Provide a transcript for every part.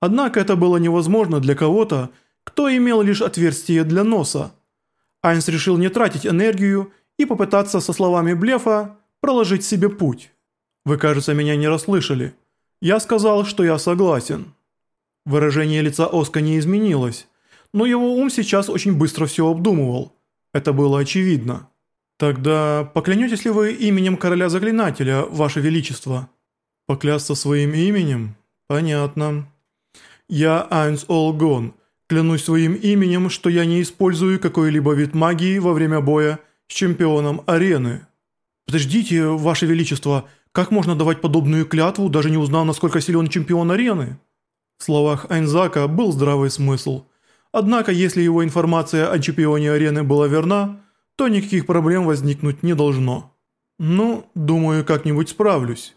Однако это было невозможно для кого-то, кто имел лишь отверстие для носа. Айнс решил не тратить энергию и попытаться со словами блефа проложить себе путь. «Вы, кажется, меня не расслышали. Я сказал, что я согласен». Выражение лица Оска не изменилось, но его ум сейчас очень быстро все обдумывал. Это было очевидно. «Тогда поклянетесь ли вы именем короля заклинателя, ваше величество?» «Поклясться своим именем? Понятно. Я Айнс Олгон, клянусь своим именем, что я не использую какой-либо вид магии во время боя с чемпионом арены». «Подождите, ваше величество, как можно давать подобную клятву, даже не узнав, насколько силен чемпион арены?» В словах Айнзака был здравый смысл. Однако, если его информация о чемпионе арены была верна, то никаких проблем возникнуть не должно. Ну, думаю, как-нибудь справлюсь.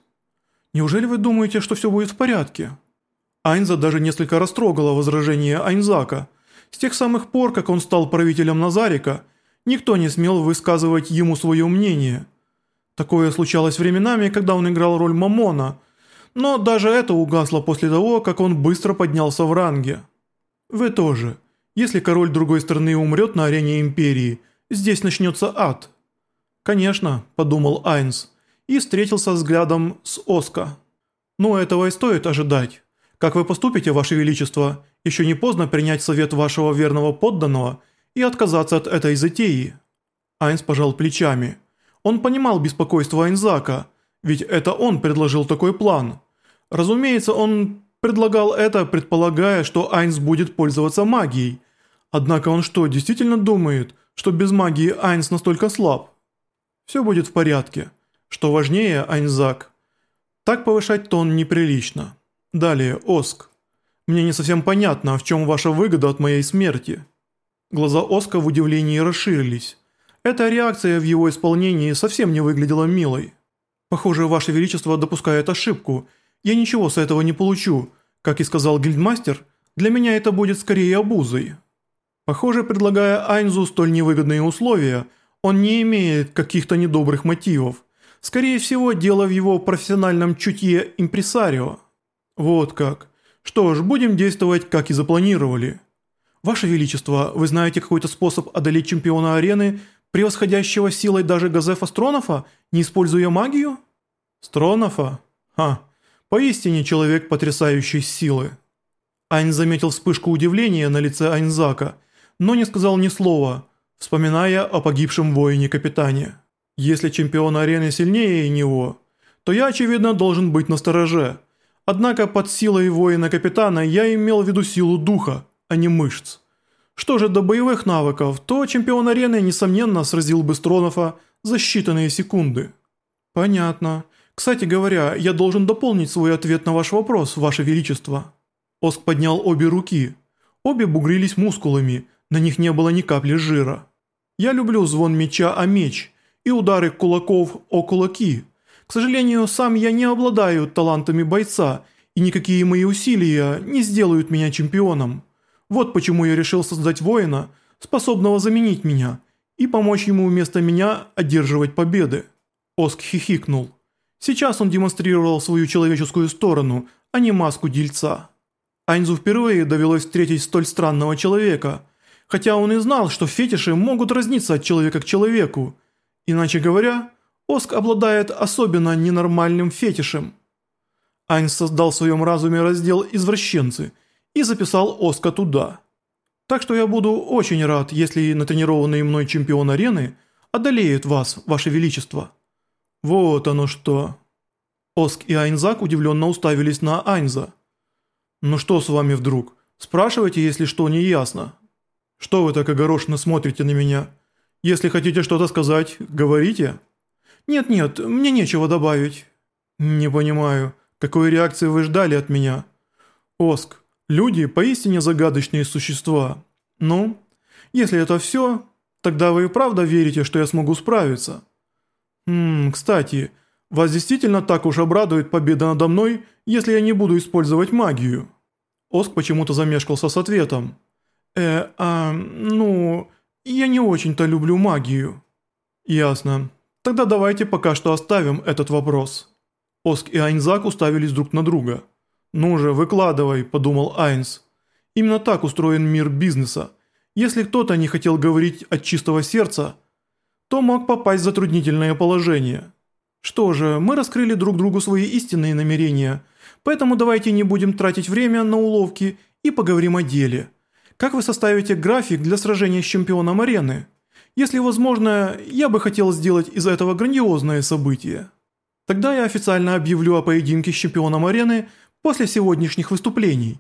Неужели вы думаете, что все будет в порядке? Айнза даже несколько растрогала возражение Айнзака. С тех самых пор, как он стал правителем Назарика, никто не смел высказывать ему свое мнение. Такое случалось временами, когда он играл роль Мамона, но даже это угасло после того, как он быстро поднялся в ранге. Вы тоже. Если король другой страны умрет на арене Империи – Здесь начнется ад». «Конечно», – подумал Айнс, и встретился взглядом с Оска. «Ну, этого и стоит ожидать. Как вы поступите, Ваше Величество? Еще не поздно принять совет вашего верного подданного и отказаться от этой затеи». Айнс пожал плечами. Он понимал беспокойство Айнзака, ведь это он предложил такой план. Разумеется, он предлагал это, предполагая, что Айнс будет пользоваться магией. Однако он что, действительно думает, что без магии Айнс настолько слаб. Все будет в порядке. Что важнее, Айнзак. Так повышать тон неприлично. Далее, Оск. Мне не совсем понятно, в чем ваша выгода от моей смерти. Глаза Оска в удивлении расширились. Эта реакция в его исполнении совсем не выглядела милой. Похоже, ваше величество допускает ошибку. Я ничего с этого не получу. Как и сказал гильдмастер, для меня это будет скорее обузой. Похоже, предлагая Айнзу столь невыгодные условия, он не имеет каких-то недобрых мотивов. Скорее всего, дело в его профессиональном чутье импресарио. Вот как. Что ж, будем действовать, как и запланировали. Ваше Величество, вы знаете какой-то способ одолеть чемпиона арены, превосходящего силой даже Газефа Стронофа, не используя магию? Стронофа? Ха, поистине человек потрясающей силы. Айн заметил вспышку удивления на лице Айнзака – но не сказал ни слова, вспоминая о погибшем воине-капитане. Если чемпион арены сильнее него, то я, очевидно, должен быть настороже. Однако под силой воина-капитана я имел в виду силу духа, а не мышц. Что же до боевых навыков, то чемпион арены, несомненно, сразил бы Стронова за считанные секунды. Понятно. Кстати говоря, я должен дополнить свой ответ на ваш вопрос, ваше величество. Оск поднял обе руки. Обе бугрились мускулами, на них не было ни капли жира. Я люблю звон меча о меч и удары кулаков о кулаки. К сожалению, сам я не обладаю талантами бойца, и никакие мои усилия не сделают меня чемпионом. Вот почему я решил создать воина, способного заменить меня, и помочь ему вместо меня одерживать победы. Оск хихикнул. Сейчас он демонстрировал свою человеческую сторону, а не маску дельца. Айнзу впервые довелось встретить столь странного человека – хотя он и знал, что фетиши могут разниться от человека к человеку. Иначе говоря, Оск обладает особенно ненормальным фетишем. Айнс создал в своем разуме раздел «Извращенцы» и записал Оска туда. Так что я буду очень рад, если натренированный мной чемпион арены одолеет вас, ваше величество. Вот оно что. Оск и Айнзак удивленно уставились на Айнза. «Ну что с вами вдруг? Спрашивайте, если что не ясно». «Что вы так огорошенно смотрите на меня? Если хотите что-то сказать, говорите». «Нет-нет, мне нечего добавить». «Не понимаю, какой реакции вы ждали от меня?» «Оск, люди поистине загадочные существа. Ну, если это все, тогда вы и правда верите, что я смогу справиться?» «Ммм, кстати, вас действительно так уж обрадует победа надо мной, если я не буду использовать магию?» Оск почему-то замешкался с ответом. «Э, а, ну, я не очень-то люблю магию». «Ясно. Тогда давайте пока что оставим этот вопрос». Оск и Айнзак уставились друг на друга. «Ну же, выкладывай», – подумал Айнс. Именно так устроен мир бизнеса. Если кто-то не хотел говорить от чистого сердца, то мог попасть в затруднительное положение. Что же, мы раскрыли друг другу свои истинные намерения, поэтому давайте не будем тратить время на уловки и поговорим о деле. Как вы составите график для сражения с чемпионом арены? Если возможно, я бы хотел сделать из этого грандиозное событие. Тогда я официально объявлю о поединке с чемпионом арены после сегодняшних выступлений.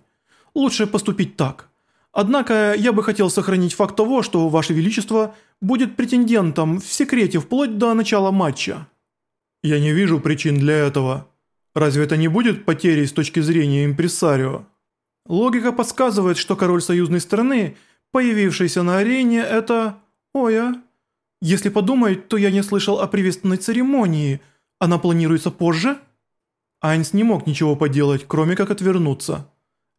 Лучше поступить так. Однако я бы хотел сохранить факт того, что Ваше Величество будет претендентом в секрете вплоть до начала матча. Я не вижу причин для этого. Разве это не будет потерей с точки зрения импресарио? Логика подсказывает, что король союзной страны, появившийся на арене, это... Ой, а? Если подумать, то я не слышал о приветственной церемонии. Она планируется позже? Айнс не мог ничего поделать, кроме как отвернуться.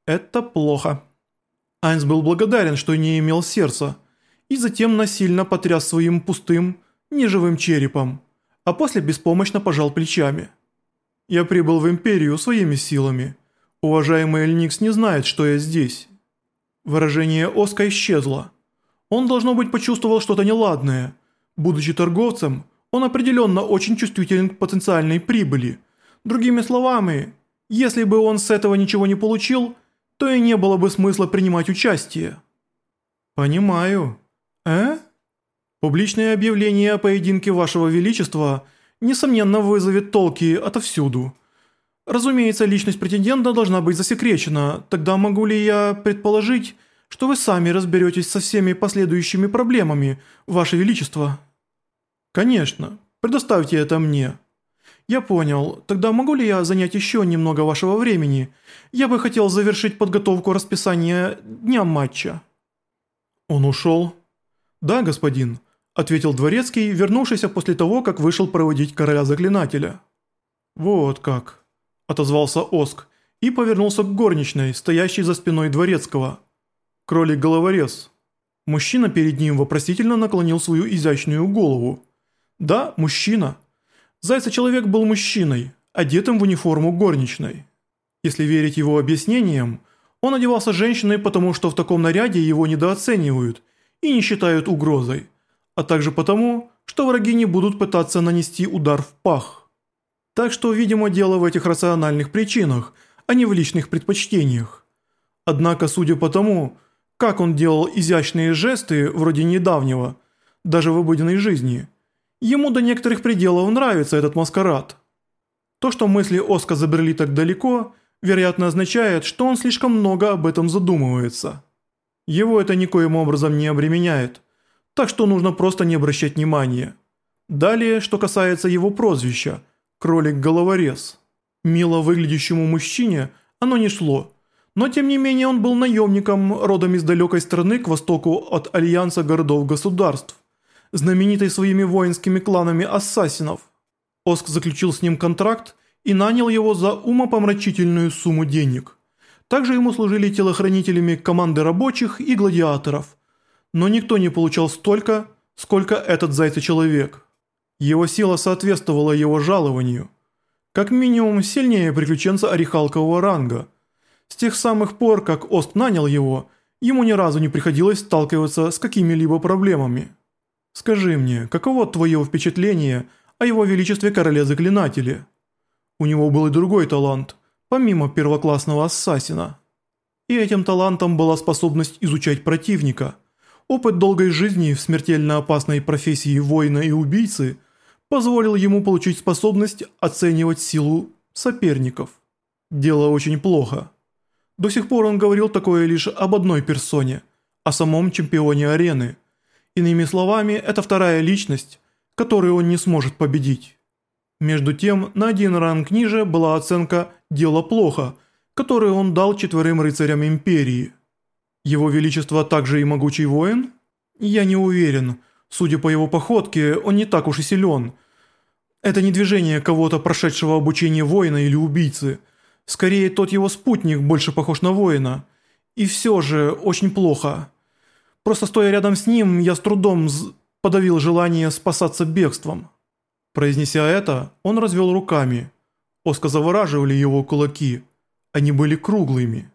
Это плохо. Айнс был благодарен, что не имел сердца, и затем насильно потряс своим пустым, неживым черепом, а после беспомощно пожал плечами. «Я прибыл в Империю своими силами. Уважаемый Эльникс не знает, что я здесь». Выражение Оска исчезло. Он, должно быть, почувствовал что-то неладное. Будучи торговцем, он определенно очень чувствителен к потенциальной прибыли. Другими словами, если бы он с этого ничего не получил – то и не было бы смысла принимать участие. Понимаю. Э? Публичное объявление о поединке вашего величества несомненно вызовет толки отовсюду. Разумеется, личность претендента должна быть засекречена, тогда могу ли я предположить, что вы сами разберетесь со всеми последующими проблемами, ваше величество? Конечно, предоставьте это мне. «Я понял. Тогда могу ли я занять еще немного вашего времени? Я бы хотел завершить подготовку расписания дня матча». «Он ушел?» «Да, господин», – ответил дворецкий, вернувшийся после того, как вышел проводить короля-заклинателя. «Вот как», – отозвался Оск и повернулся к горничной, стоящей за спиной дворецкого. «Кролик-головорез». Мужчина перед ним вопросительно наклонил свою изящную голову. «Да, мужчина». Зайца-человек был мужчиной, одетым в униформу горничной. Если верить его объяснениям, он одевался женщиной, потому что в таком наряде его недооценивают и не считают угрозой, а также потому, что враги не будут пытаться нанести удар в пах. Так что, видимо, дело в этих рациональных причинах, а не в личных предпочтениях. Однако, судя по тому, как он делал изящные жесты вроде недавнего, даже в обыденной жизни – Ему до некоторых пределов нравится этот маскарад. То, что мысли Оска забрели так далеко, вероятно означает, что он слишком много об этом задумывается. Его это никоим образом не обременяет, так что нужно просто не обращать внимания. Далее, что касается его прозвища – кролик-головорез. Мило выглядящему мужчине оно не шло, но тем не менее он был наемником, родом из далекой страны к востоку от Альянса городов-государств знаменитый своими воинскими кланами ассасинов. Оск заключил с ним контракт и нанял его за умопомрачительную сумму денег. Также ему служили телохранителями команды рабочих и гладиаторов. Но никто не получал столько, сколько этот зайца-человек. Его сила соответствовала его жалованию. Как минимум сильнее приключенца орехалкового ранга. С тех самых пор, как Ост нанял его, ему ни разу не приходилось сталкиваться с какими-либо проблемами. Скажи мне, каково твое впечатление о его величестве короле-заклинателе? У него был и другой талант, помимо первоклассного ассасина. И этим талантом была способность изучать противника. Опыт долгой жизни в смертельно опасной профессии воина и убийцы позволил ему получить способность оценивать силу соперников. Дело очень плохо. До сих пор он говорил такое лишь об одной персоне, о самом чемпионе арены – Иными словами, это вторая личность, которую он не сможет победить. Между тем, на один ранг ниже была оценка «дело плохо», которую он дал четверым рыцарям Империи. Его Величество также и могучий воин? Я не уверен. Судя по его походке, он не так уж и силен. Это не движение кого-то, прошедшего обучение воина или убийцы. Скорее, тот его спутник больше похож на воина. И все же, очень плохо. Просто стоя рядом с ним, я с трудом подавил желание спасаться бегством. Произнеся это, он развел руками. Оска завораживали его кулаки. Они были круглыми.